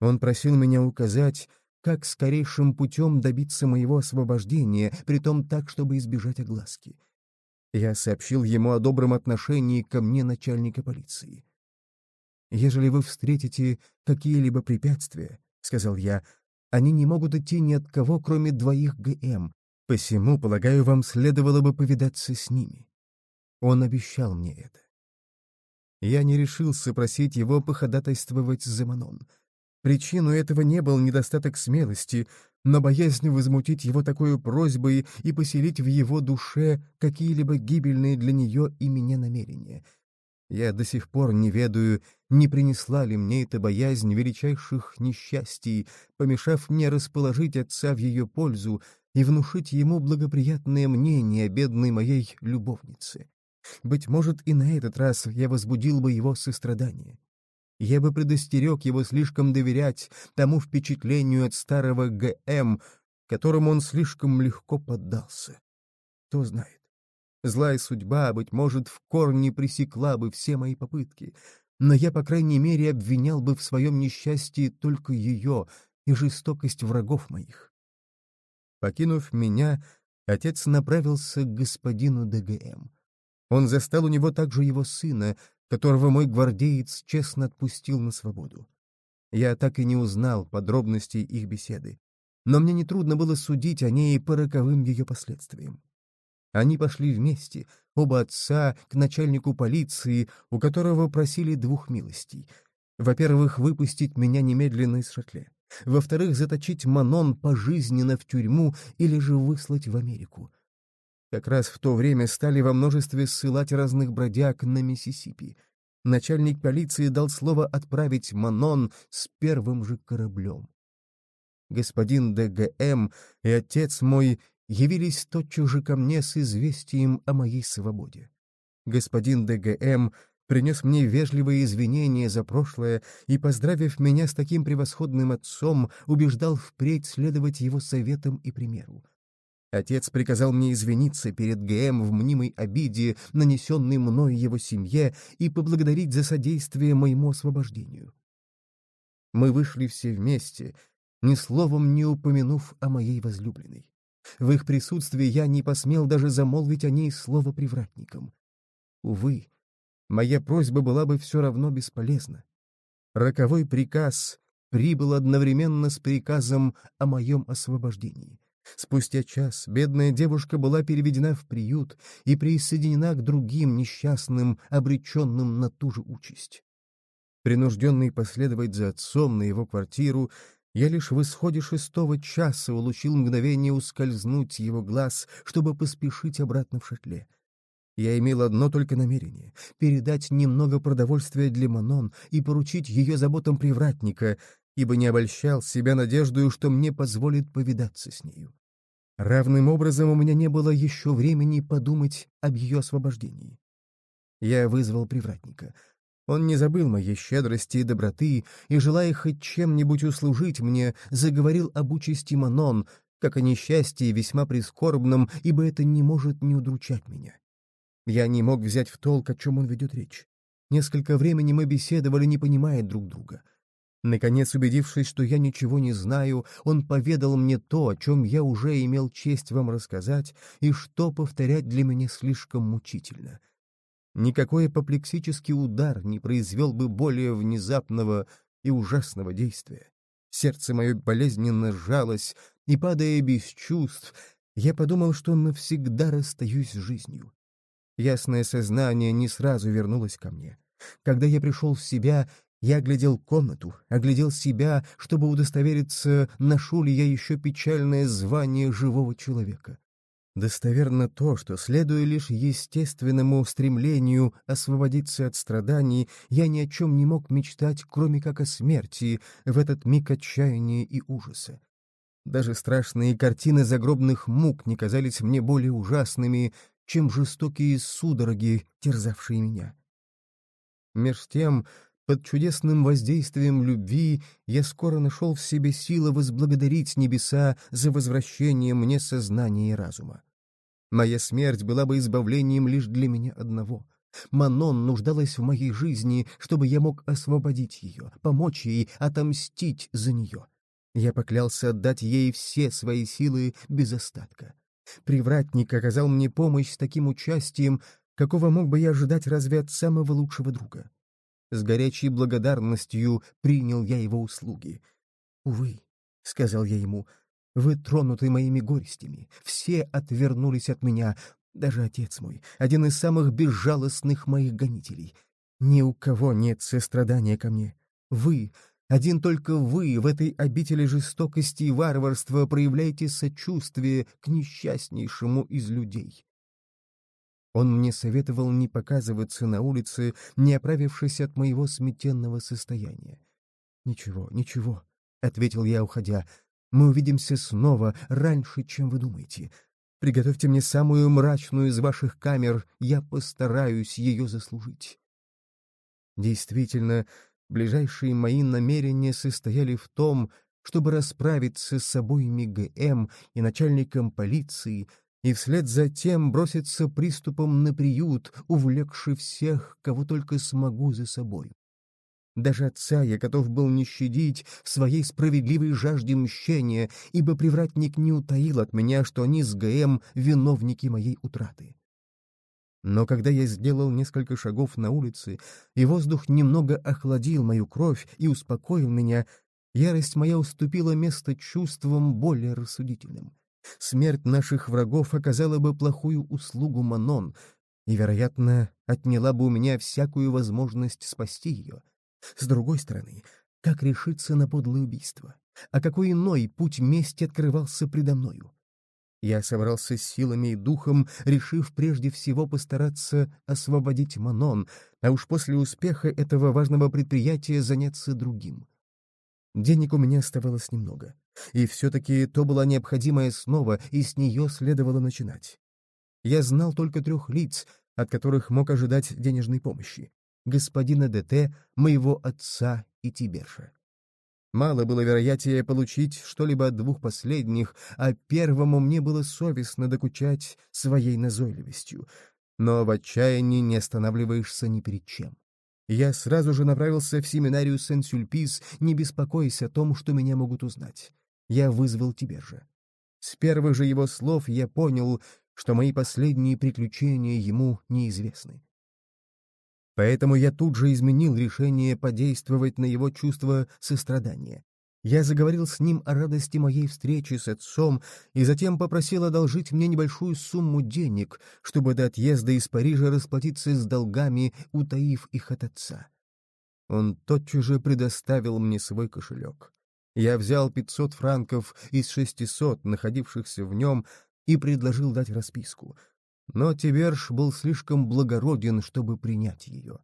Он просил меня указать, как скорейшим путем добиться моего освобождения, притом так, чтобы избежать огласки. Я сообщил ему о добром отношении ко мне начальника полиции. «Ежели вы встретите какие-либо препятствия, — сказал я, — они не могут идти ни от кого, кроме двоих ГМ, посему, полагаю, вам следовало бы повидаться с ними». Он обещал мне это. Я не решился просить его походатайствовать за Манон. Причину этого не был недостаток смелости, но боязнь возмутить его такой просьбой и поселить в его душе какие-либо гибельные для нее и меня намерения. Я до сих пор не ведаю, не принесла ли мне эта боязнь величайших несчастий, помешав мне расположить отца в ее пользу и внушить ему благоприятное мнение о бедной моей любовнице. Быть может, и на этот раз я возбудил бы его сострадание. Я бы предостерег его слишком доверять тому впечатлению от старого ГМ, которому он слишком легко поддался. Кто знает. Злая судьба, быть может, в корне пресекла бы все мои попытки, но я, по крайней мере, обвинял бы в своем несчастье только ее и жестокость врагов моих. Покинув меня, отец направился к господину ДГМ. Он застал у него также его сына, которого мой гвардеец честно отпустил на свободу. Я так и не узнал подробностей их беседы, но мне нетрудно было судить о ней по роковым ее последствиям. Они пошли вместе, оба отца, к начальнику полиции, у которого просили двух милостей. Во-первых, выпустить меня немедленно из шатле. Во-вторых, заточить Манон пожизненно в тюрьму или же выслать в Америку. Как раз в то время стали во множестве ссылать разных бродяг на Миссисипи. Начальник полиции дал слово отправить Манон с первым же кораблем. Господин ДГМ и отец мой явились тотчас же ко мне с известием о моей свободе. Господин ДГМ принес мне вежливые извинения за прошлое и, поздравив меня с таким превосходным отцом, убеждал впредь следовать его советам и примеру. Отец приказал мне извиниться перед ГМ в мнимой обиде, нанесенной мной его семье, и поблагодарить за содействие моему освобождению. Мы вышли все вместе, ни словом не упомянув о моей возлюбленной. В их присутствии я не посмел даже замолвить о ней слово привратникам. Увы, моя просьба была бы все равно бесполезна. Роковой приказ прибыл одновременно с приказом о моем освобождении. Спустя час бедная девушка была переведена в приют и присоединена к другим несчастным, обреченным на ту же участь. Принужденный последовать за отцом на его квартиру, я лишь в исходе шестого часа улучил мгновение ускользнуть его глаз, чтобы поспешить обратно в шатле. Я имел одно только намерение — передать немного продовольствия для Манон и поручить ее заботам привратника, ибо не обольщал себя надеждою, что мне позволит повидаться с нею. Равным образом у меня не было еще времени подумать об ее освобождении. Я вызвал привратника. Он не забыл моей щедрости и доброты, и, желая хоть чем-нибудь услужить мне, заговорил об участи Манон, как о несчастье весьма прискорбном, ибо это не может не удручать меня. Я не мог взять в толк, о чем он ведет речь. Несколько времени мы беседовали, не понимая друг друга. Наконец, убедившись, что я ничего не знаю, он поведал мне то, о чем я уже имел честь вам рассказать, и что повторять для меня слишком мучительно. Никакой апоплексический удар не произвел бы более внезапного и ужасного действия. Сердце мое болезненно сжалось, и, падая без чувств, я подумал, что навсегда расстаюсь с жизнью. Ясное сознание не сразу вернулось ко мне. Когда я пришел в себя, я оглядел комнату, оглядел себя, чтобы удостовериться, ношу ли я еще печальное звание живого человека. Достоверно то, что, следуя лишь естественному стремлению освободиться от страданий, я ни о чем не мог мечтать, кроме как о смерти, в этот миг отчаяния и ужаса. Даже страшные картины загробных мук не казались мне более ужасными, чем жестокие судороги, терзавшие меня. Меж тем, под чудесным воздействием любви я скоро нашел в себе силы возблагодарить небеса за возвращение мне сознания и разума. Моя смерть была бы избавлением лишь для меня одного. Манон нуждалась в моей жизни, чтобы я мог освободить ее, помочь ей, отомстить за нее. Я поклялся отдать ей все свои силы без остатка. Привратник оказал мне помощь с таким участием, какого мог бы я ожидать разве от самого лучшего друга. С горячей благодарностью принял я его услуги. «Увы», — сказал я ему, — «вы тронуты моими горестями, все отвернулись от меня, даже отец мой, один из самых безжалостных моих гонителей. Ни у кого нет сострадания ко мне. Вы, один только вы в этой обители жестокости и варварства проявляете сочувствие к несчастнейшему из людей. Он мне советовал не показываться на улице, не оправившись от моего сметенного состояния. «Ничего, ничего», — ответил я, уходя, — «мы увидимся снова раньше, чем вы думаете. Приготовьте мне самую мрачную из ваших камер, я постараюсь ее заслужить». Действительно, ближайшие мои намерения состояли в том, чтобы расправиться с обоими ГМ и начальником полиции, и вслед за тем броситься приступом на приют, увлекший всех, кого только смогу за собой. Даже отца я готов был не щадить в своей справедливой жажде мщения, ибо привратник не утаил от меня, что они с ГМ виновники моей утраты. Но когда я сделал несколько шагов на улице, и воздух немного охладил мою кровь и успокоил меня, ярость моя уступила место чувствам более рассудительным. Смерть наших врагов оказала бы плохую услугу Манон и, вероятно, отняла бы у меня всякую возможность спасти ее. С другой стороны, как решиться на подлое убийство? А какой иной путь мести открывался предо мною? Я собрался с силами и духом, решив прежде всего постараться освободить Манон, а уж после успеха этого важного предприятия заняться другим. Денег у меня оставалось немного, и все-таки то была необходимая основа, и с нее следовало начинать. Я знал только трех лиц, от которых мог ожидать денежной помощи господина ДТ, моего отца и Тиберша. Мало было вероятнее получить что-либо от двух последних, а первому мне было совестно докучать своей назойливостью. Но в отчаянии не останавливаешься ни перед чем. Я сразу же направился в семинарию Сен-Сюльпис, не беспокоясь о том, что меня могут узнать. Я вызвал Тибержа. С первых же его слов я понял, что мои последние приключения ему неизвестны. Поэтому я тут же изменил решение подействовать на его чувство сострадания. Я заговорил с ним о радости моей встречи с отцом и затем попросил одолжить мне небольшую сумму денег, чтобы до отъезда из Парижа расплатиться с долгами, утаив их от отца. Он тотчас же предоставил мне свой кошелек. Я взял 500 франков из 600, находившихся в нем, и предложил дать расписку — но Тиберж был слишком благороден, чтобы принять ее.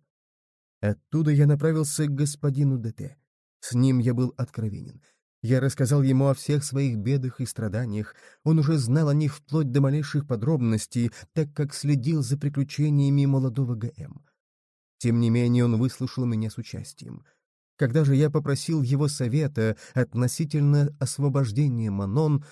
Оттуда я направился к господину ДТ. С ним я был откровенен. Я рассказал ему о всех своих бедах и страданиях. Он уже знал о них вплоть до малейших подробностей, так как следил за приключениями молодого ГМ. Тем не менее он выслушал меня с участием. Когда же я попросил его совета относительно освобождения Манон,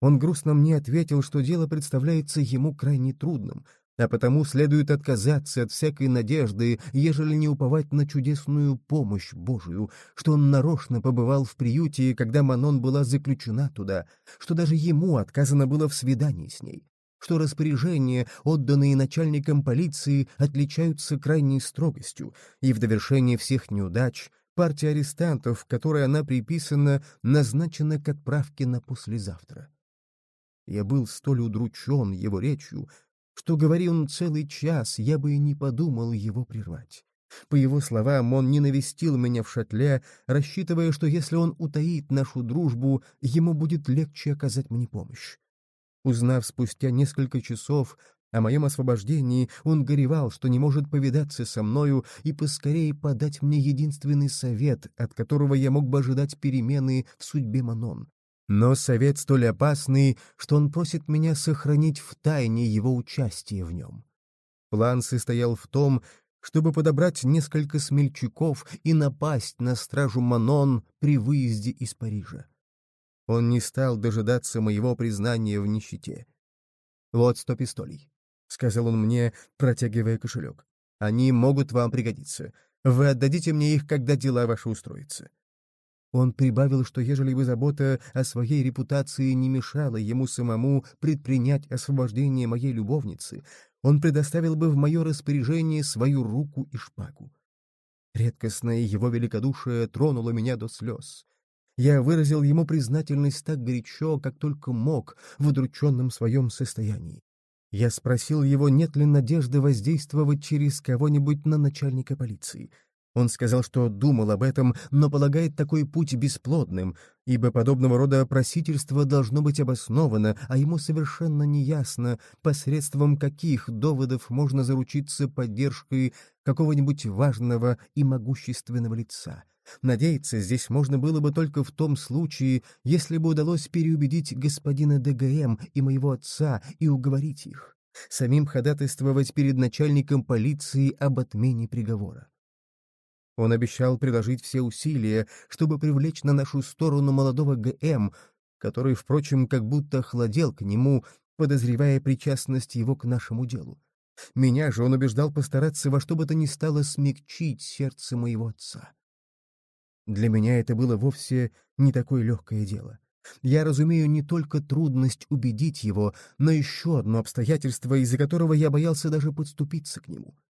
он грустно мне ответил, что дело представляется ему крайне трудным, а потому следует отказаться от всякой надежды, ежели не уповать на чудесную помощь Божию, что он нарочно побывал в приюте, когда Манон была заключена туда, что даже ему отказано было в свидании с ней, что распоряжения, отданные начальником полиции, отличаются крайней строгостью, и в довершение всех неудач партия арестантов, которой она приписана, назначена к отправке на послезавтра. Я был столь удручен его речью, что, говорил он целый час, я бы и не подумал его прервать. По его словам, он не навестил меня в шатле, рассчитывая, что если он утаит нашу дружбу, ему будет легче оказать мне помощь. Узнав спустя несколько часов о моем освобождении, он горевал, что не может повидаться со мною и поскорее подать мне единственный совет, от которого я мог бы ожидать перемены в судьбе Манон но совет столь опасный, что он просит меня сохранить в тайне его участие в нем. План состоял в том, чтобы подобрать несколько смельчаков и напасть на стражу Манон при выезде из Парижа. Он не стал дожидаться моего признания в нищете. «Вот сто пистолей», — сказал он мне, протягивая кошелек. Они могут вам пригодиться. Вы отдадите мне их, когда дела ваши устроятся». Он прибавил, что ежели бы забота о своей репутации не мешала ему самому предпринять освобождение моей любовницы, он предоставил бы в мое распоряжение свою руку и шпагу. Редкостное его великодушие тронуло меня до слез. Я выразил ему признательность так горячо, как только мог в удрученном своем состоянии. Я спросил его, нет ли надежды воздействовать через кого-нибудь на начальника полиции — он сказал, что думал об этом, но полагает такой путь бесплодным, ибо подобного рода просительство должно быть обосновано, а ему совершенно неясно, посредством каких доводов можно заручиться поддержкой какого-нибудь важного и могущественного лица. Надеяться здесь можно было бы только в том случае, если бы удалось переубедить господина ДГМ и моего отца и уговорить их, самим ходатайствовать перед начальником полиции об отмене приговора. Он обещал приложить все усилия, чтобы привлечь на нашу сторону молодого ГМ, который, впрочем, как будто охладел к нему, подозревая причастность его к нашему делу. Меня же он убеждал постараться во что бы то ни стало смягчить сердце моего отца. Для меня это было вовсе не такое легкое дело. Я разумею не только трудность убедить его, но еще одно обстоятельство, из-за которого я боялся даже подступиться к нему —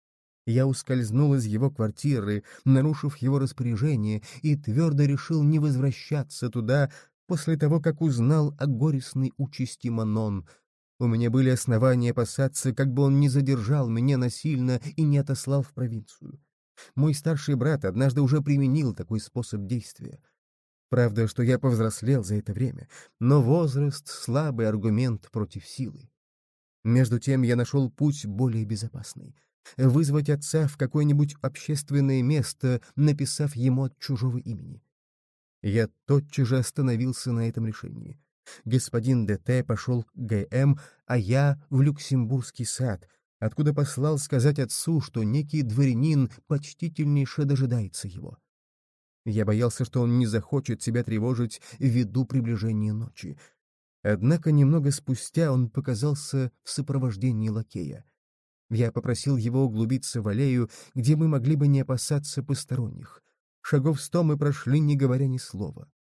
я ускользнул из его квартиры, нарушив его распоряжение, и твердо решил не возвращаться туда после того, как узнал о горестной участи Манон. У меня были основания опасаться, как бы он не задержал меня насильно и не отослал в провинцию. Мой старший брат однажды уже применил такой способ действия. Правда, что я повзрослел за это время, но возраст — слабый аргумент против силы. Между тем я нашел путь более безопасный — вызвать отца в какое-нибудь общественное место, написав ему от чужого имени. Я тотчас же остановился на этом решении. Господин ДТ пошел к ГМ, а я в Люксембургский сад, откуда послал сказать отцу, что некий дворянин почтительнейше дожидается его. Я боялся, что он не захочет себя тревожить ввиду приближения ночи. Однако немного спустя он показался в сопровождении лакея. Я попросил его углубиться в аллею, где мы могли бы не опасаться посторонних. Шагов сто мы прошли, не говоря ни слова.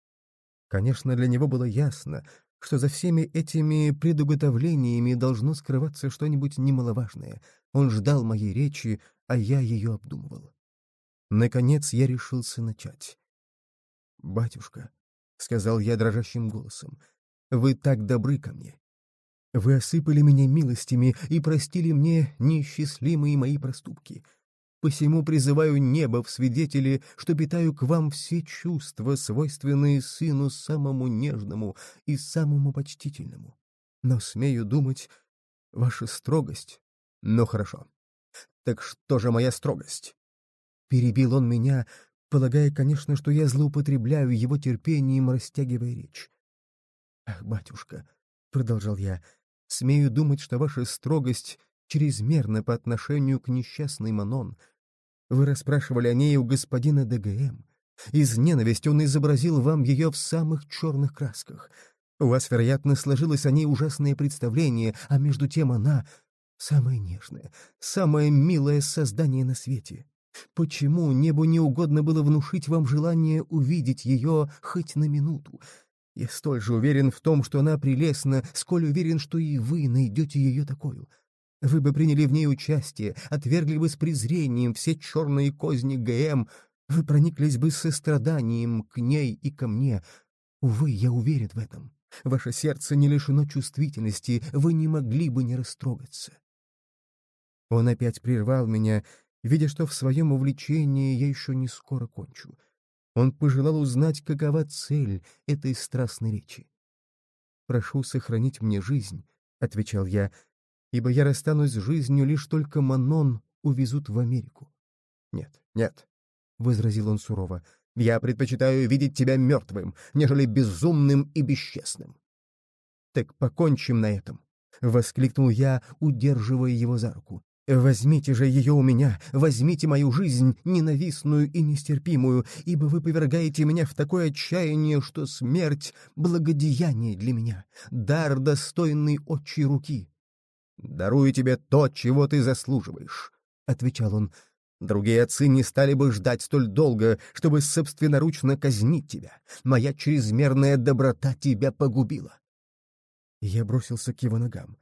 Конечно, для него было ясно, что за всеми этими предуготовлениями должно скрываться что-нибудь немаловажное. Он ждал моей речи, а я ее обдумывал. Наконец я решился начать. «Батюшка», — сказал я дрожащим голосом, — «вы так добры ко мне. Вы осыпали меня милостями и простили мне неисчислимые мои проступки. Посему призываю небо в свидетели, что питаю к вам все чувства, свойственные сыну самому нежному и самому почтительному. Но смею думать, ваша строгость... Ну хорошо. Так что же моя строгость? Перебил он меня, полагая, конечно, что я злоупотребляю его терпением, растягивая речь. «Ах, батюшка!» — продолжал я — Смею думать, что ваша строгость чрезмерна по отношению к несчастной Манон. Вы расспрашивали о ней у господина ДГМ. Из ненависти он изобразил вам ее в самых черных красках. У вас, вероятно, сложилось о ней ужасное представление, а между тем она — самое нежное, самое милое создание на свете. Почему небу не угодно было внушить вам желание увидеть ее хоть на минуту? Я столь же уверен в том, что она прелестна, сколь уверен, что и вы найдете ее такую. Вы бы приняли в ней участие, отвергли бы с презрением все черные козни ГМ, вы прониклись бы состраданием к ней и ко мне. Увы, я уверен в этом. Ваше сердце не лишено чувствительности, вы не могли бы не растрогаться. Он опять прервал меня, видя, что в своем увлечении я еще не скоро кончу. Он пожелал узнать, какова цель этой страстной речи. «Прошу сохранить мне жизнь», — отвечал я, «ибо я расстанусь с жизнью, лишь только Манон увезут в Америку». «Нет, нет», — возразил он сурово, «я предпочитаю видеть тебя мертвым, нежели безумным и бесчестным». «Так покончим на этом», — воскликнул я, удерживая его за руку. Возьмите же ее у меня, возьмите мою жизнь, ненавистную и нестерпимую, ибо вы повергаете меня в такое отчаяние, что смерть — благодеяние для меня, дар достойный отчей руки. Дарую тебе то, чего ты заслуживаешь. — отвечал он. «Другие отцы не стали бы ждать столь долго, чтобы собственноручно казнить тебя. Моя чрезмерная доброта тебя погубила». Я бросился к его ногам.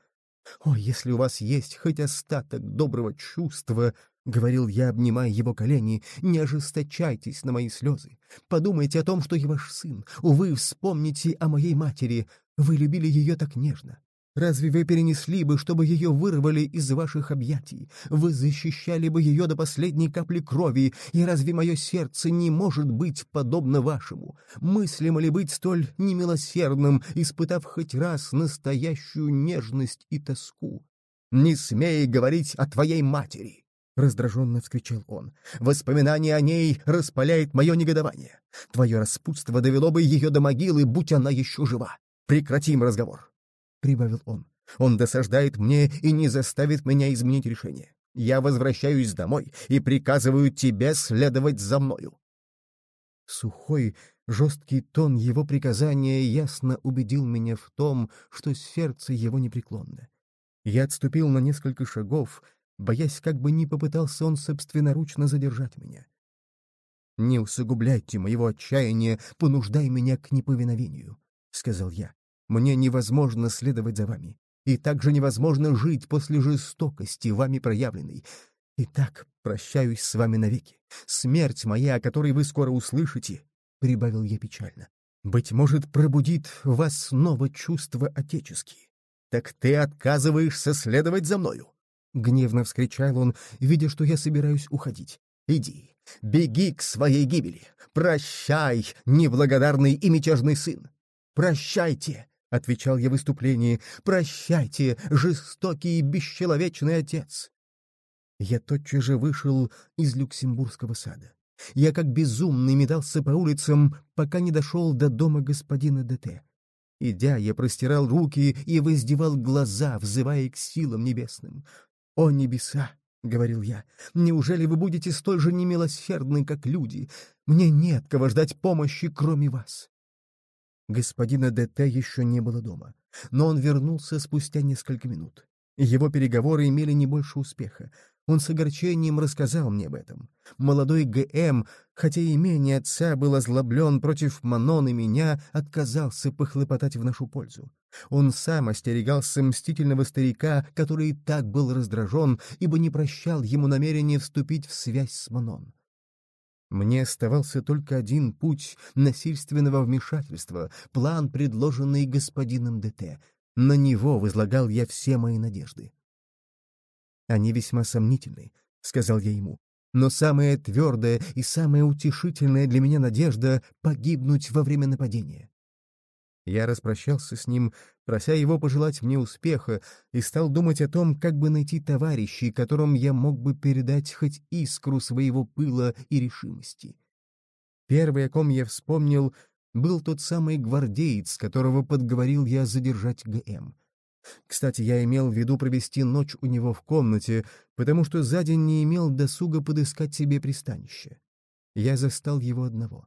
«О, если у вас есть хоть остаток доброго чувства, — говорил я, обнимая его колени, — не ожесточайтесь на мои слезы. Подумайте о том, что я ваш сын. Увы, вспомните о моей матери. Вы любили ее так нежно. Разве вы перенесли бы, чтобы ее вырвали из ваших объятий? Вы защищали бы ее до последней капли крови, и разве мое сердце не может быть подобно вашему? Мыслимо ли быть столь немилосердным, испытав хоть раз настоящую нежность и тоску? Не смей говорить о твоей матери! — раздраженно вскричал он. «Воспоминание о ней распаляет мое негодование. Твое распутство довело бы ее до могилы, будь она еще жива. Прекратим разговор прибавил он. «Он досаждает мне и не заставит меня изменить решение. Я возвращаюсь домой и приказываю тебе следовать за мною». Сухой, жесткий тон его приказания ясно убедил меня в том, что сердце его непреклонно. Я отступил на несколько шагов, боясь, как бы не попытался он собственноручно задержать меня. «Не усугубляйте моего отчаяния, понуждай меня к неповиновению», — сказал я. Мне невозможно следовать за вами. И также невозможно жить после жестокости, вами проявленной. Итак, прощаюсь с вами навеки. Смерть моя, о которой вы скоро услышите, — прибавил я печально, — быть может, пробудит вас снова чувства отеческие. Так ты отказываешься следовать за мною? Гневно вскричал он, видя, что я собираюсь уходить. «Иди, беги к своей гибели! Прощай, неблагодарный и мятежный сын! Прощайте, — отвечал я в выступлении. «Прощайте, жестокий и бесчеловечный отец!» Я тотчас же вышел из Люксембургского сада. Я как безумный метался по улицам, пока не дошел до дома господина ДТ. Идя, я простирал руки и воздевал глаза, взывая к силам небесным. «О небеса!» — говорил я. «Неужели вы будете столь же немилосердны, как люди? Мне нет кого ждать помощи, кроме вас. Господина ДТ еще не было дома, но он вернулся спустя несколько минут. Его переговоры имели не больше успеха. Он с огорчением рассказал мне об этом. Молодой ГМ, хотя и имение отца был озлоблен против Манон и меня, отказался похлопотать в нашу пользу. Он сам остерегался мстительного старика, который так был раздражен, ибо не прощал ему намерения вступить в связь с Манон. Мне оставался только один путь насильственного вмешательства, план, предложенный господином ДТ. На него возлагал я все мои надежды. «Они весьма сомнительны», — сказал я ему. «Но самая твердая и самая утешительная для меня надежда — погибнуть во время нападения. Я распрощался с ним, прося его пожелать мне успеха, и стал думать о том, как бы найти товарищей, которым я мог бы передать хоть искру своего пыла и решимости. Первый, о ком я вспомнил, был тот самый гвардеец, которого подговорил я задержать ГМ. Кстати, я имел в виду провести ночь у него в комнате, потому что за день не имел досуга подыскать себе пристанище. Я застал его одного.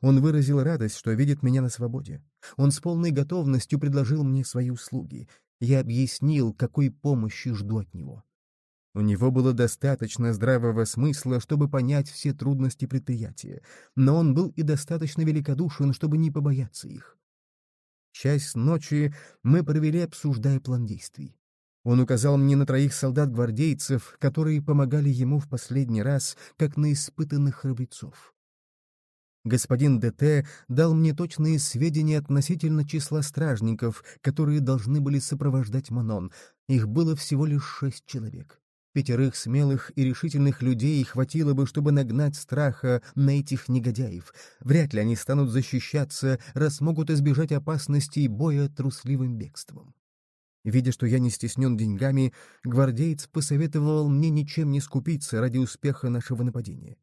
Он выразил радость, что видит меня на свободе. Он с полной готовностью предложил мне свои услуги. Я объяснил, какой помощи жду от него. У него было достаточно здравого смысла, чтобы понять все трудности предприятия, но он был и достаточно великодушен, чтобы не побояться их. Часть ночи мы провели, обсуждая план действий. Он указал мне на троих солдат-гвардейцев, которые помогали ему в последний раз, как на испытанных храбрецов. Господин ДТ дал мне точные сведения относительно числа стражников, которые должны были сопровождать Манон. Их было всего лишь шесть человек. Пятерых смелых и решительных людей хватило бы, чтобы нагнать страха на этих негодяев. Вряд ли они станут защищаться, раз могут избежать опасностей боя трусливым бегством. Видя, что я не стеснен деньгами, гвардеец посоветовал мне ничем не скупиться ради успеха нашего нападения.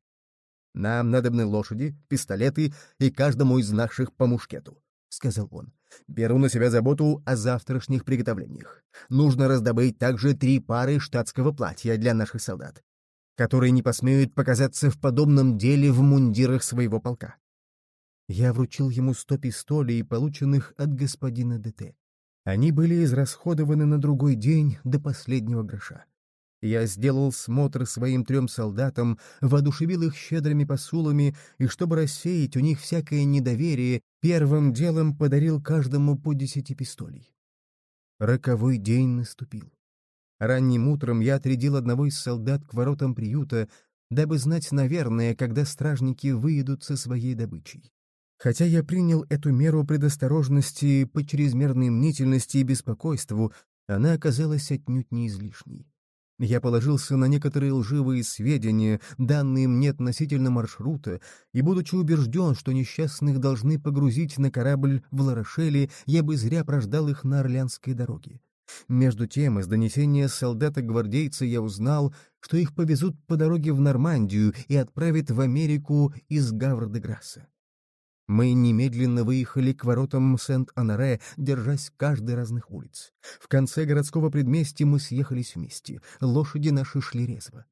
Нам надобны лошади, пистолеты и каждому из наших по мушкету», — сказал он. «Беру на себя заботу о завтрашних приготовлениях. Нужно раздобыть также три пары штатского платья для наших солдат, которые не посмеют показаться в подобном деле в мундирах своего полка». Я вручил ему сто пистолей, полученных от господина ДТ. Они были израсходованы на другой день до последнего гроша. Я сделал смотр своим трем солдатам, воодушевил их щедрыми посулами, и, чтобы рассеять у них всякое недоверие, первым делом подарил каждому по десяти пистолей. Роковой день наступил. Ранним утром я отрядил одного из солдат к воротам приюта, дабы знать, наверное, когда стражники выйдут со своей добычей. Хотя я принял эту меру предосторожности по чрезмерной мнительности и беспокойству, она оказалась отнюдь не излишней. Я положился на некоторые лживые сведения, данные мне относительно маршрута, и, будучи убежден, что несчастных должны погрузить на корабль в Ларошеле, я бы зря прождал их на Орлеанской дороге. Между тем, из донесения солдата-гвардейца я узнал, что их повезут по дороге в Нормандию и отправят в Америку из Гавр-де-Грасса. Мы немедленно выехали к воротам Сент-Анаре, держась каждой разных улиц. В конце городского предместья мы съехались вместе. Лошади наши шли резво.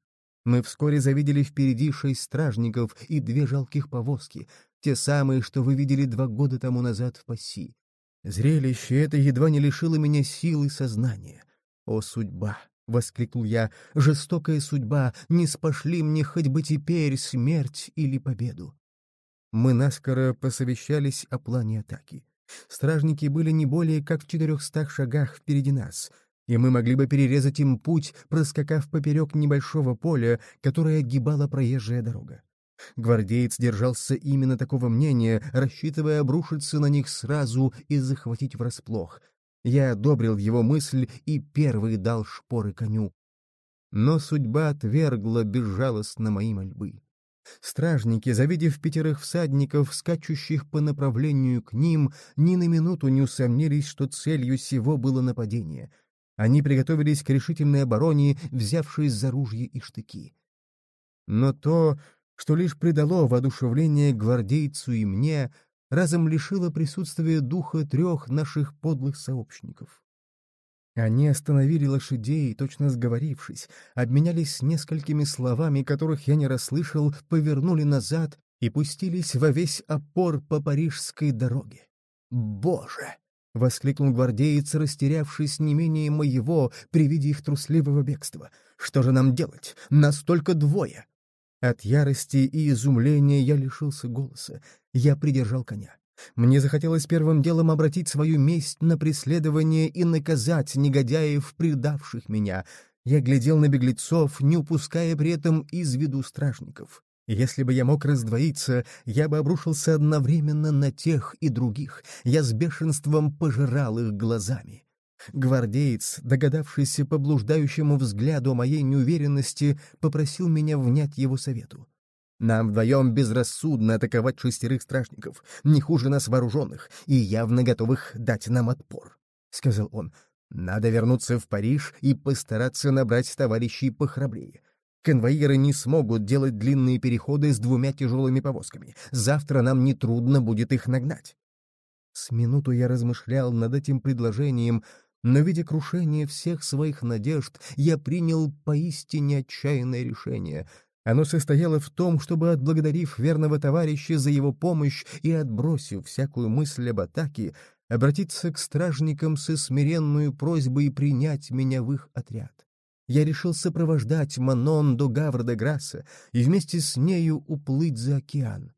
Мы вскоре завидели впереди шесть стражников и две жалких повозки, те самые, что вы видели два года тому назад в Пасси. Зрелище это едва не лишило меня силы сознания. «О, судьба!» — воскликнул я. «Жестокая судьба! Не спошли мне хоть бы теперь смерть или победу!» Мы наскоро посовещались о плане атаки. Стражники были не более как в четырехстах шагах впереди нас, и мы могли бы перерезать им путь, проскакав поперек небольшого поля, которое огибала проезжая дорога. Гвардеец держался именно такого мнения, рассчитывая обрушиться на них сразу и захватить врасплох. Я одобрил его мысль и первый дал шпоры коню. Но судьба отвергла безжалостно мои мольбы. Стражники, завидев пятерых всадников, скачущих по направлению к ним, ни на минуту не усомнились, что целью всего было нападение. Они приготовились к решительной обороне, взявшись за ружья и штыки. Но то, что лишь придало воодушевление гвардейцу и мне, разом лишило присутствия духа трех наших подлых сообщников. Они остановили лошадей, точно сговорившись, обменялись несколькими словами, которых я не расслышал, повернули назад и пустились во весь опор по парижской дороге. «Боже!» — воскликнул гвардеец, растерявшись не менее моего при виде их трусливого бегства. «Что же нам делать? Нас только двое!» От ярости и изумления я лишился голоса. Я придержал коня. Мне захотелось первым делом обратить свою месть на преследование и наказать негодяев, предавших меня. Я глядел на беглецов, не упуская при этом из виду стражников. Если бы я мог раздвоиться, я бы обрушился одновременно на тех и других. Я с бешенством пожирал их глазами. Гвардеец, догадавшийся по блуждающему взгляду о моей неуверенности, попросил меня внять его совету. Нам вдвоем безрассудно атаковать шестерых стражников, не хуже нас вооруженных, и явно готовых дать нам отпор», — сказал он. «Надо вернуться в Париж и постараться набрать товарищей похрабрее. Конвоиры не смогут делать длинные переходы с двумя тяжелыми повозками. Завтра нам нетрудно будет их нагнать». С минуту я размышлял над этим предложением, но, видя крушение всех своих надежд, я принял поистине отчаянное решение — оно состояло в том, чтобы, отблагодарив верного товарища за его помощь и отбросив всякую мысль об атаке, обратиться к стражникам со смиренную просьбой принять меня в их отряд. Я решил сопровождать Манон до Гавр-де-Грасса и вместе с нею уплыть за океан.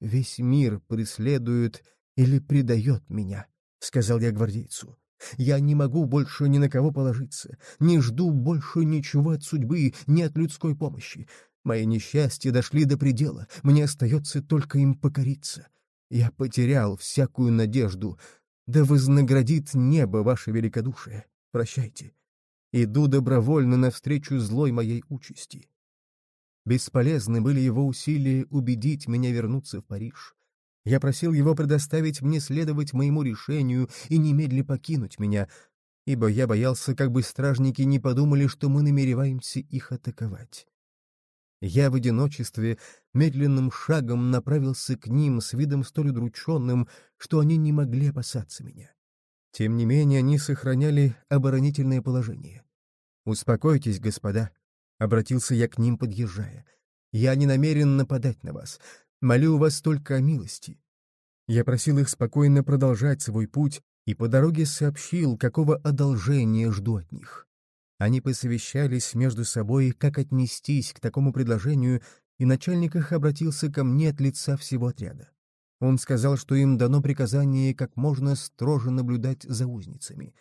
«Весь мир преследует или предает меня», — сказал я гвардейцу. Я не могу больше ни на кого положиться, не жду больше ничего от судьбы, ни от людской помощи. Мои несчастья дошли до предела, мне остается только им покориться. Я потерял всякую надежду. Да вознаградит небо ваше великодушие. Прощайте. Иду добровольно навстречу злой моей участи. Бесполезны были его усилия убедить меня вернуться в Париж. Я просил его предоставить мне следовать моему решению и немедля покинуть меня, ибо я боялся, как бы стражники не подумали, что мы намереваемся их атаковать. Я в одиночестве медленным шагом направился к ним с видом столь удрученным, что они не могли опасаться меня. Тем не менее, они сохраняли оборонительное положение. «Успокойтесь, господа», — обратился я к ним, подъезжая. «Я не намерен нападать на вас. Молю вас только о милости». Я просил их спокойно продолжать свой путь и по дороге сообщил, какого одолжения жду от них. Они посовещались между собой, как отнестись к такому предложению, и начальник их обратился ко мне от лица всего отряда. Он сказал, что им дано приказание как можно строже наблюдать за узницами.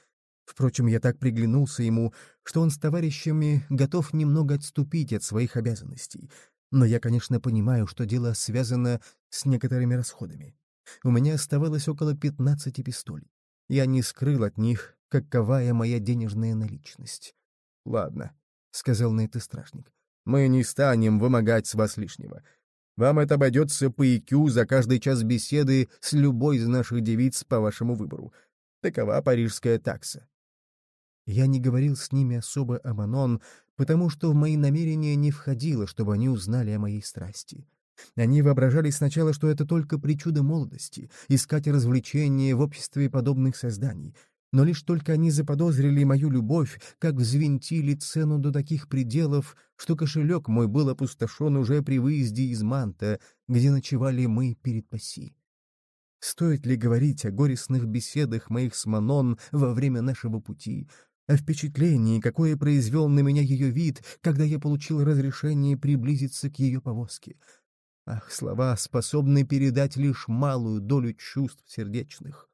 Впрочем, я так приглянулся ему, что он с товарищами готов немного отступить от своих обязанностей. Но я, конечно, понимаю, что дело связано с некоторыми расходами. У меня оставалось около пятнадцати пистолей. Я не скрыл от них, каковая моя денежная наличность. «Ладно», — сказал на это стражник. «Мы не станем вымогать с вас лишнего. Вам это обойдется по икю за каждый час беседы с любой из наших девиц по вашему выбору. Такова парижская такса». Я не говорил с ними особо о Манон, потому что в мои намерения не входило, чтобы они узнали о моей страсти. Они воображали сначала, что это только причуда молодости, искать развлечения в обществе подобных созданий — но лишь только они заподозрили мою любовь, как взвинтили цену до таких пределов, что кошелек мой был опустошен уже при выезде из Манта, где ночевали мы перед Паси. Стоит ли говорить о горестных беседах моих с Манон во время нашего пути, о впечатлении, какое произвел на меня ее вид, когда я получил разрешение приблизиться к ее повозке? Ах, слова, способные передать лишь малую долю чувств сердечных.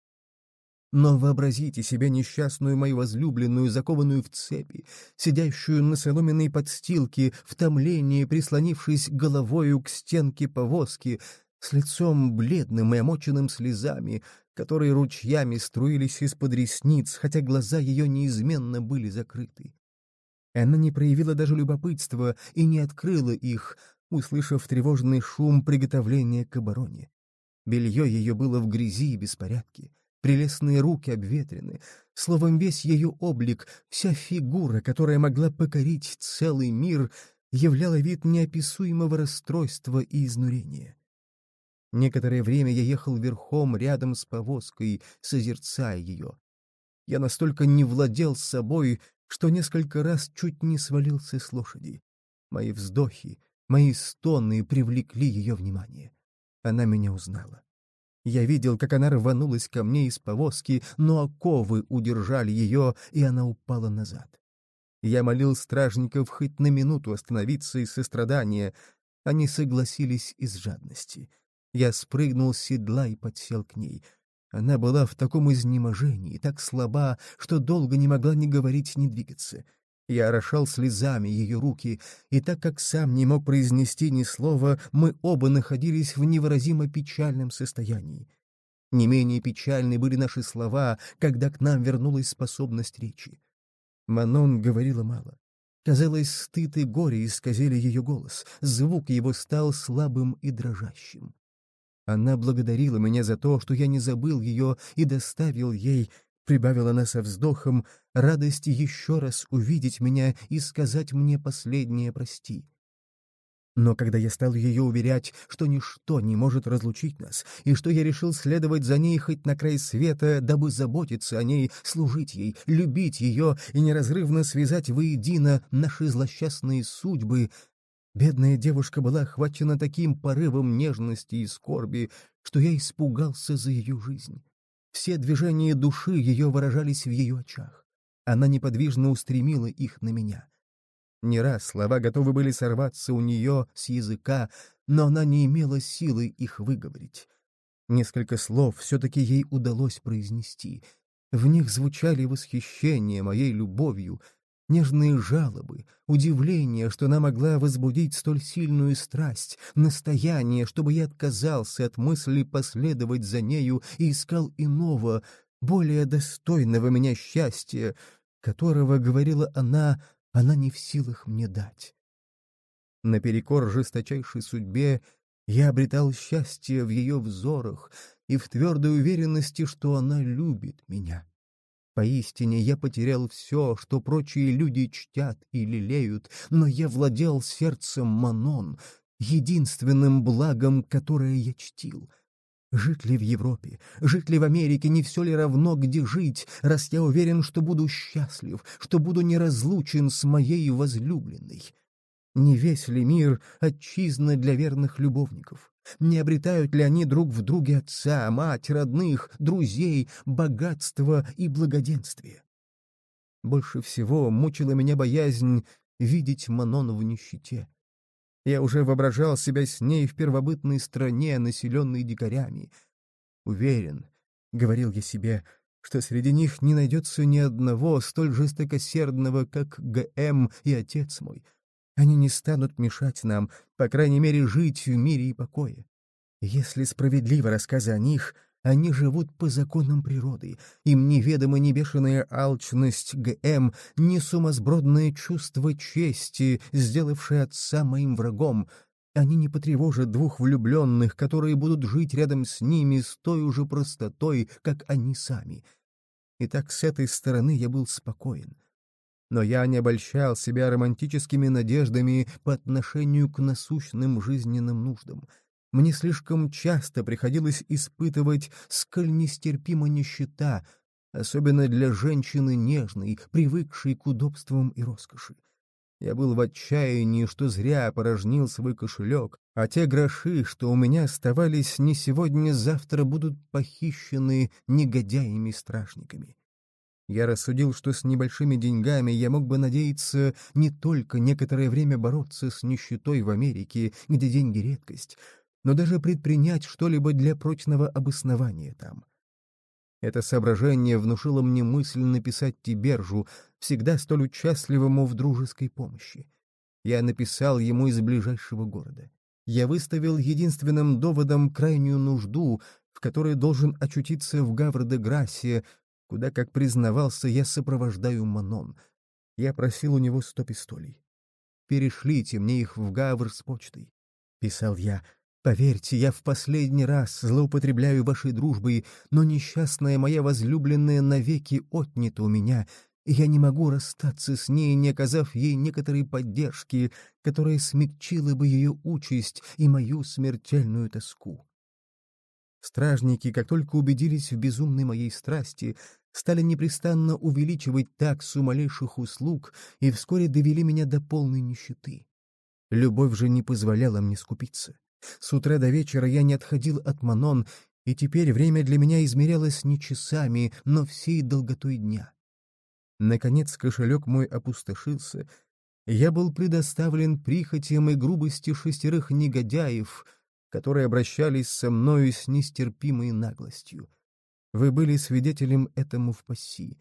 Но вообразите себе несчастную мою возлюбленную, закованную в цепи, сидящую на соломенной подстилке, в томлении, прислонившись головою к стенке повозки, с лицом бледным и омоченным слезами, которые ручьями струились из-под ресниц, хотя глаза ее неизменно были закрыты. Она не проявила даже любопытства и не открыла их, услышав тревожный шум приготовления к обороне. Белье ее было в грязи и беспорядке прелестные руки обветрены, словом, весь ее облик, вся фигура, которая могла покорить целый мир, являла вид неописуемого расстройства и изнурения. Некоторое время я ехал верхом рядом с повозкой, созерцая ее. Я настолько не владел собой, что несколько раз чуть не свалился с лошади. Мои вздохи, мои стоны привлекли ее внимание. Она меня узнала. Я видел, как она рванулась ко мне из повозки, но оковы удержали ее, и она упала назад. Я молил стражников хоть на минуту остановиться из сострадания. Они согласились из жадности. Я спрыгнул с седла и подсел к ней. Она была в таком изнеможении, так слаба, что долго не могла ни говорить, ни двигаться. Я орошал слезами ее руки, и так как сам не мог произнести ни слова, мы оба находились в невыразимо печальном состоянии. Не менее печальны были наши слова, когда к нам вернулась способность речи. Манон говорила мало. Казалось, стыд и горе исказили ее голос, звук его стал слабым и дрожащим. Она благодарила меня за то, что я не забыл ее и доставил ей прибавила она со вздохом, радости еще раз увидеть меня и сказать мне последнее «прости». Но когда я стал ее уверять, что ничто не может разлучить нас, и что я решил следовать за ней хоть на край света, дабы заботиться о ней, служить ей, любить ее и неразрывно связать воедино наши злосчастные судьбы, бедная девушка была охвачена таким порывом нежности и скорби, что я испугался за ее жизнь. Все движения души ее выражались в ее очах. Она неподвижно устремила их на меня. Не раз слова готовы были сорваться у нее с языка, но она не имела силы их выговорить. Несколько слов все-таки ей удалось произнести. В них звучали восхищение моей любовью — нежные жалобы, удивление, что она могла возбудить столь сильную страсть, настояние, чтобы я отказался от мысли последовать за нею и искал иного, более достойного меня счастья, которого, говорила она, она не в силах мне дать. Наперекор жесточайшей судьбе я обретал счастье в ее взорах и в твердой уверенности, что она любит меня. Поистине я потерял все, что прочие люди чтят и лелеют, но я владел сердцем Манон, единственным благом, которое я чтил. Жить ли в Европе, жить ли в Америке, не все ли равно, где жить, раз я уверен, что буду счастлив, что буду неразлучен с моей возлюбленной? Не весь ли мир отчизна для верных любовников? Не обретают ли они друг в друге отца, мать, родных, друзей, богатства и благоденствия? Больше всего мучила меня боязнь видеть Манон в нищете. Я уже воображал себя с ней в первобытной стране, населенной дикарями. Уверен, — говорил я себе, — что среди них не найдется ни одного столь жестокосердного, как ГМ и отец мой. Они не станут мешать нам, по крайней мере, жить в мире и покое. Если справедливо рассказы о них — они живут по законам природы. Им неведома ни бешеная алчность ГМ, ни сумасбродное чувство чести, сделавшее отца моим врагом. Они не потревожат двух влюбленных, которые будут жить рядом с ними с той же простотой, как они сами. Итак, с этой стороны я был спокоен. Но я не обольщал себя романтическими надеждами по отношению к насущным жизненным нуждам — мне слишком часто приходилось испытывать, сколь нестерпима нищета, особенно для женщины нежной, привыкшей к удобствам и роскоши. Я был в отчаянии, что зря опорожнил свой кошелек, а те гроши, что у меня оставались не сегодня-завтра, будут похищены негодяями-страшниками. Я рассудил, что с небольшими деньгами я мог бы надеяться не только некоторое время бороться с нищетой в Америке, где деньги — редкость, но даже предпринять что-либо для прочного обоснования там. Это соображение внушило мне мысль написать Тибержу, всегда столь участливому в дружеской помощи. Я написал ему из ближайшего города. Я выставил единственным доводом крайнюю нужду, в которой должен очутиться в Гавр-де-Грассия, куда, как признавался, я сопровождаю Манон. Я просил у него сто пистолей. «Перешлите мне их в Гавр с почтой», — писал я, Поверьте, я в последний раз злоупотребляю вашей дружбой, но несчастная моя возлюбленная навеки отнята у меня, и я не могу расстаться с ней, не оказав ей некоторой поддержки, которая смягчила бы ее участь и мою смертельную тоску. Стражники, как только убедились в безумной моей страсти, стали непрестанно увеличивать таксу малейших услуг и вскоре довели меня до полной нищеты. Любовь же не позволяла мне скупиться. С утра до вечера я не отходил от Манон, и теперь время для меня измерялось не часами, но всей долготой дня. Наконец кошелек мой опустошился, я был предоставлен прихотям и грубости шестерых негодяев, которые обращались со мною с нестерпимой наглостью. Вы были свидетелем этому в Пасси.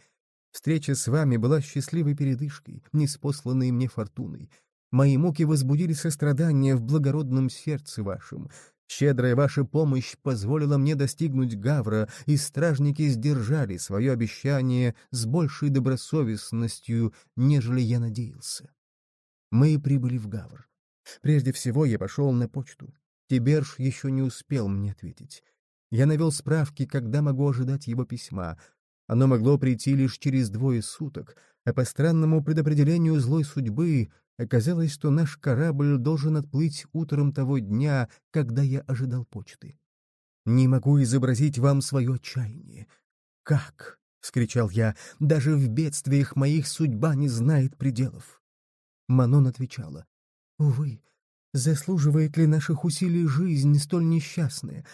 Встреча с вами была счастливой передышкой, неспосланной мне фортуной — Мои муки возбудили сострадание в благородном сердце вашем. Щедрая ваша помощь позволила мне достигнуть Гавра, и стражники сдержали свое обещание с большей добросовестностью, нежели я надеялся. Мы прибыли в Гавр. Прежде всего я пошел на почту. Тиберж еще не успел мне ответить. Я навел справки, когда могу ожидать его письма. Оно могло прийти лишь через двое суток, а по странному предопределению злой судьбы Оказалось, что наш корабль должен отплыть утром того дня, когда я ожидал почты. Не могу изобразить вам свое отчаяние. «Как?» — вскричал я. «Даже в бедствиях моих судьба не знает пределов». Манон отвечала. «Увы, заслуживает ли наших усилий жизнь столь несчастная?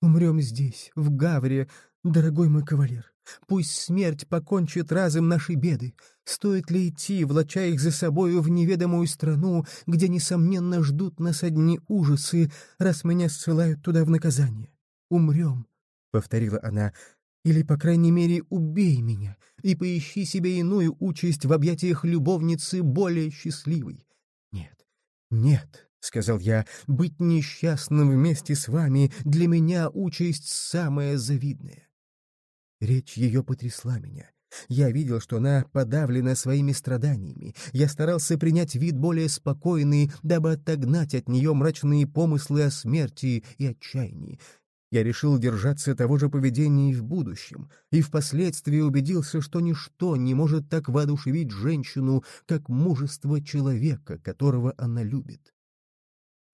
Умрем здесь, в Гавре, дорогой мой кавалер. Пусть смерть покончит разом наши беды. Стоит ли идти, влача их за собою в неведомую страну, где, несомненно, ждут нас одни ужасы, раз меня ссылают туда в наказание? Умрем, — повторила она, — или, по крайней мере, убей меня и поищи себе иную участь в объятиях любовницы более счастливой. Нет, нет, — сказал я, — быть несчастным вместе с вами для меня участь самая завидная. Речь ее потрясла меня. Я видел, что она подавлена своими страданиями. Я старался принять вид более спокойный, дабы отогнать от нее мрачные помыслы о смерти и отчаянии. Я решил держаться того же поведения и в будущем, и впоследствии убедился, что ничто не может так воодушевить женщину, как мужество человека, которого она любит.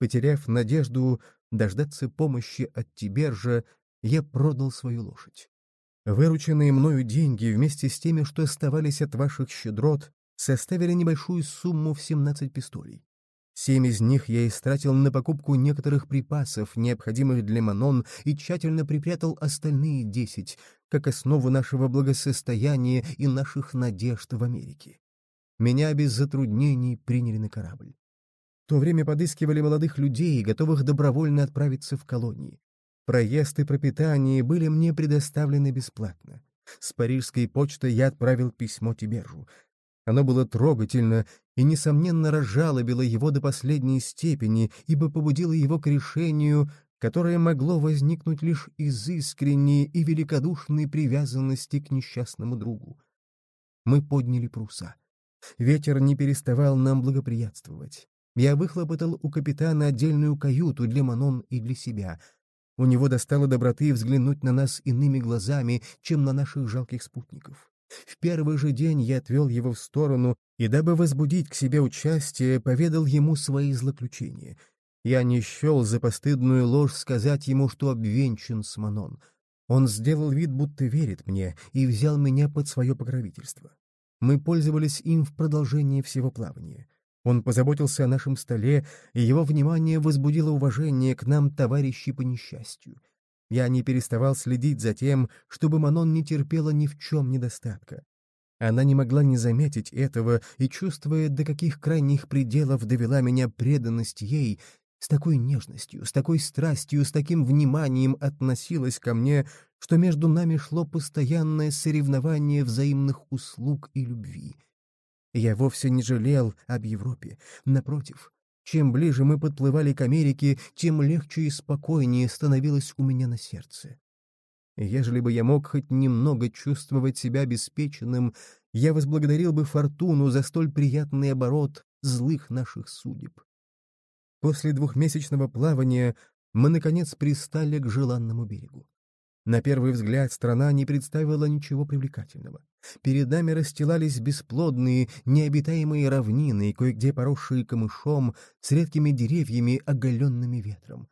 Потеряв надежду дождаться помощи от Тибержа, я продал свою лошадь. Вырученные мною деньги вместе с теми, что оставались от ваших щедрот, составили небольшую сумму в 17 пистолей. Семь из них я истратил на покупку некоторых припасов, необходимых для Манон, и тщательно припрятал остальные десять, как основу нашего благосостояния и наших надежд в Америке. Меня без затруднений приняли на корабль. То время подыскивали молодых людей, готовых добровольно отправиться в колонии. Проезд и пропитание были мне предоставлены бесплатно. С парижской почты я отправил письмо Тибержу. Оно было трогательно и, несомненно, разжалобило его до последней степени, ибо побудило его к решению, которое могло возникнуть лишь из искренней и великодушной привязанности к несчастному другу. Мы подняли пруса. Ветер не переставал нам благоприятствовать. Я выхлопотал у капитана отдельную каюту для Манон и для себя. У него достало доброты взглянуть на нас иными глазами, чем на наших жалких спутников. В первый же день я отвел его в сторону и, дабы возбудить к себе участие, поведал ему свои злоключения. Я не счел за постыдную ложь сказать ему, что обвенчан с Манон. Он сделал вид, будто верит мне, и взял меня под свое покровительство. Мы пользовались им в продолжении всего плавания. Он позаботился о нашем столе, и его внимание возбудило уважение к нам, товарищи по несчастью. Я не переставал следить за тем, чтобы Манон не терпела ни в чем недостатка. Она не могла не заметить этого и, чувствуя, до каких крайних пределов довела меня преданность ей, с такой нежностью, с такой страстью, с таким вниманием относилась ко мне, что между нами шло постоянное соревнование взаимных услуг и любви. Я вовсе не жалел об Европе. Напротив, чем ближе мы подплывали к Америке, тем легче и спокойнее становилось у меня на сердце. Ежели бы я мог хоть немного чувствовать себя обеспеченным, я возблагодарил бы фортуну за столь приятный оборот злых наших судеб. После двухмесячного плавания мы, наконец, пристали к желанному берегу. На первый взгляд страна не представила ничего привлекательного. Перед нами расстилались бесплодные, необитаемые равнины, кое-где поросшие камышом, с редкими деревьями, оголенными ветром.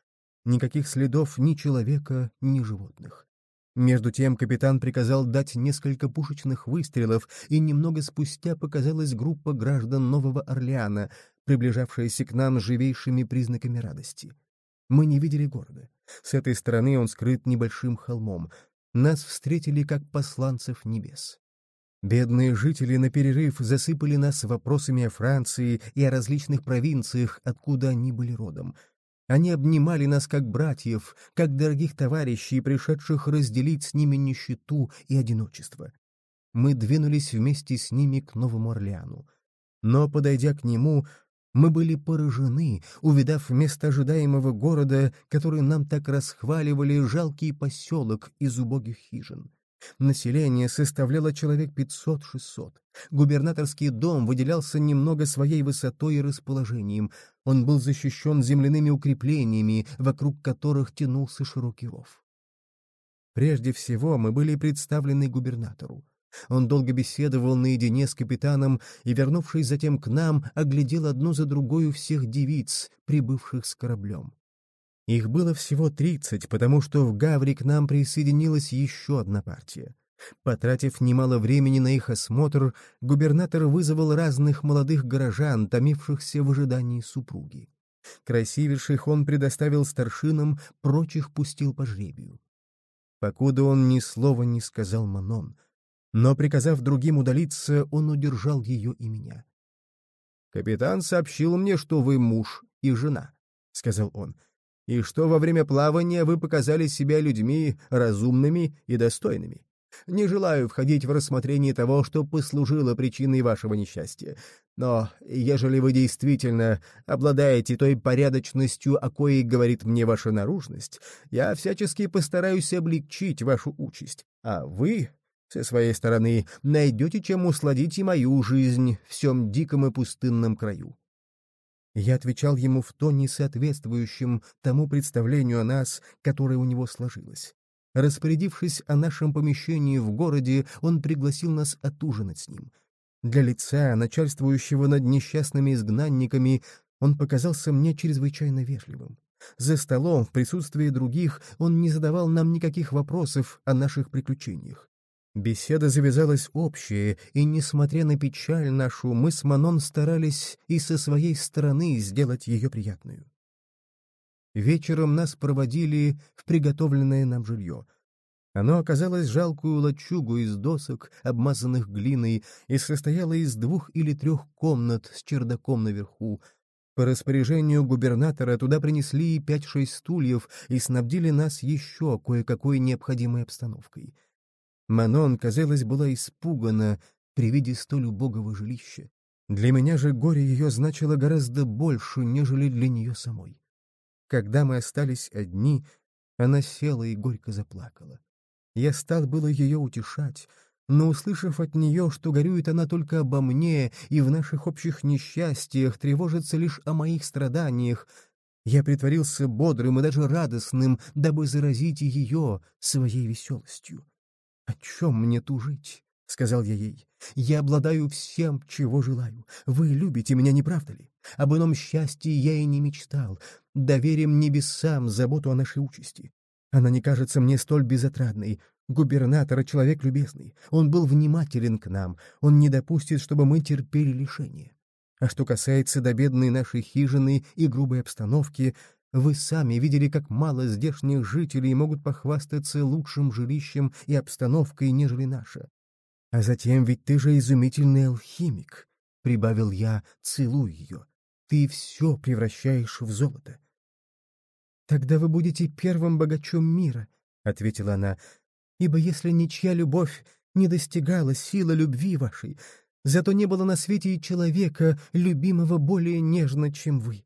Никаких следов ни человека, ни животных. Между тем капитан приказал дать несколько пушечных выстрелов, и немного спустя показалась группа граждан Нового Орлеана, приближавшаяся к нам живейшими признаками радости. Мы не видели города. С этой стороны он скрыт небольшим холмом. Нас встретили как посланцев небес. Бедные жители на перерыв засыпали нас вопросами о Франции и о различных провинциях, откуда они были родом. Они обнимали нас как братьев, как дорогих товарищей, пришедших разделить с ними нищету и одиночество. Мы двинулись вместе с ними к Новому Орлеану. Но, подойдя к нему, мы были поражены, увидав вместо ожидаемого города, который нам так расхваливали, жалкий поселок из убогих хижин. Население составляло человек 500-600. Губернаторский дом выделялся немного своей высотой и расположением. Он был защищен земляными укреплениями, вокруг которых тянулся широкий ров. Прежде всего мы были представлены губернатору. Он долго беседовал наедине с капитаном и, вернувшись затем к нам, оглядел одну за другой всех девиц, прибывших с кораблем. Их было всего тридцать, потому что в Гаври к нам присоединилась еще одна партия. Потратив немало времени на их осмотр, губернатор вызвал разных молодых горожан, томившихся в ожидании супруги. Красивейших он предоставил старшинам, прочих пустил по жребию. Покуда он ни слова не сказал Манон — но, приказав другим удалиться, он удержал ее и меня. «Капитан сообщил мне, что вы муж и жена», — сказал он, «и что во время плавания вы показали себя людьми разумными и достойными. Не желаю входить в рассмотрение того, что послужило причиной вашего несчастья. Но, ежели вы действительно обладаете той порядочностью, о коей говорит мне ваша наружность, я всячески постараюсь облегчить вашу участь, а вы со своей стороны найдете, чем усладить и мою жизнь в всем диком и пустынном краю. Я отвечал ему в тоне, соответствующем тому представлению о нас, которое у него сложилось. Распорядившись о нашем помещении в городе, он пригласил нас отужинать с ним. Для лица, начальствующего над несчастными изгнанниками, он показался мне чрезвычайно вежливым. За столом, в присутствии других, он не задавал нам никаких вопросов о наших приключениях. Беседа завязалась общая, и, несмотря на печаль нашу, мы с Манон старались и со своей стороны сделать ее приятную. Вечером нас проводили в приготовленное нам жилье. Оно оказалось жалкую лачугу из досок, обмазанных глиной, и состояло из двух или трех комнат с чердаком наверху. По распоряжению губернатора туда принесли пять-шесть стульев и снабдили нас еще кое-какой необходимой обстановкой. Манон, казалось, была испугана при виде столь убогого жилища. Для меня же горе ее значило гораздо больше, нежели для нее самой. Когда мы остались одни, она села и горько заплакала. Я стал было ее утешать, но, услышав от нее, что горюет она только обо мне и в наших общих несчастьях, тревожится лишь о моих страданиях, я притворился бодрым и даже радостным, дабы заразить ее своей веселостью. «О чем мне тужить?» — сказал я ей. «Я обладаю всем, чего желаю. Вы любите меня, не правда ли? Об ином счастье я и не мечтал. Доверим небесам заботу о нашей участи. Она не кажется мне столь безотрадной. Губернатор — человек любезный. Он был внимателен к нам. Он не допустит, чтобы мы терпели лишения. А что касается до бедной нашей хижины и грубой обстановки, вы сами видели, как мало здешних жителей могут похвастаться лучшим жилищем и обстановкой, нежели наша. А затем ведь ты же изумительный алхимик, — прибавил я, целуя ее. Ты все превращаешь в золото. «Тогда вы будете первым богачом мира», — ответила она, «ибо если ничья любовь не достигала силы любви вашей, зато не было на свете и человека, любимого более нежно, чем вы.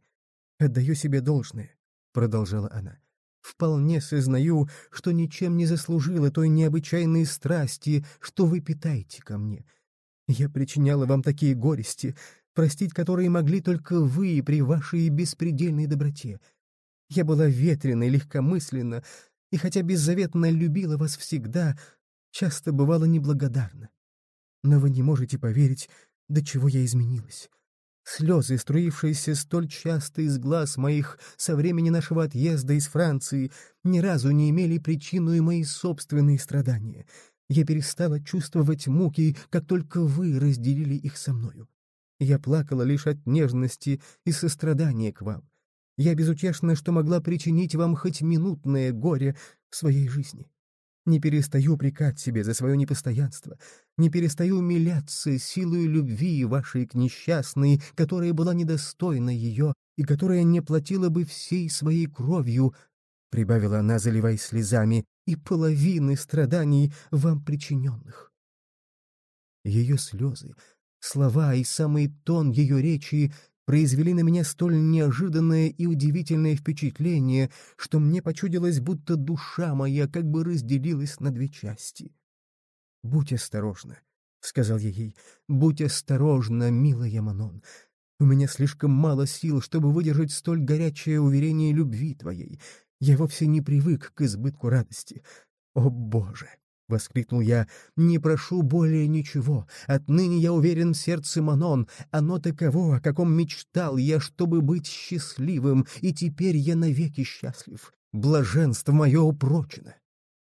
Отдаю себе должное продолжала она. «Вполне сознаю, что ничем не заслужила той необычайной страсти, что вы питаете ко мне. Я причиняла вам такие горести, простить которые могли только вы при вашей беспредельной доброте. Я была ветрена и легкомысленна, и хотя беззаветно любила вас всегда, часто бывала неблагодарна. Но вы не можете поверить, до чего я изменилась. Слезы, струившиеся столь часто из глаз моих со времени нашего отъезда из Франции, ни разу не имели причину и мои собственные страдания. Я перестала чувствовать муки, как только вы разделили их со мною. Я плакала лишь от нежности и сострадания к вам. Я безутешна, что могла причинить вам хоть минутное горе в своей жизни. Не перестаю упрекать себе за свое непостоянство, не перестаю умиляться силой любви вашей к несчастной, которая была недостойна ее и которая не платила бы всей своей кровью, — прибавила она, заливаясь слезами, — и половины страданий вам причиненных. Ее слезы, слова и самый тон ее речи произвели на меня столь неожиданное и удивительное впечатление, что мне почудилось, будто душа моя как бы разделилась на две части. «Будь осторожна», — сказал я ей, — «будь осторожна, милая Манон. У меня слишком мало сил, чтобы выдержать столь горячее уверение любви твоей. Я вовсе не привык к избытку радости. О, Боже!» — воскликнул я. «Не прошу более ничего. Отныне я уверен в сердце Манон. Оно таково, о каком мечтал я, чтобы быть счастливым, и теперь я навеки счастлив. Блаженство мое упрочено».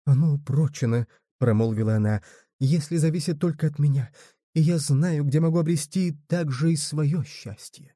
«Оно упрочено», — промолвила она, — «если зависит только от меня, и я знаю, где могу обрести также и свое счастье».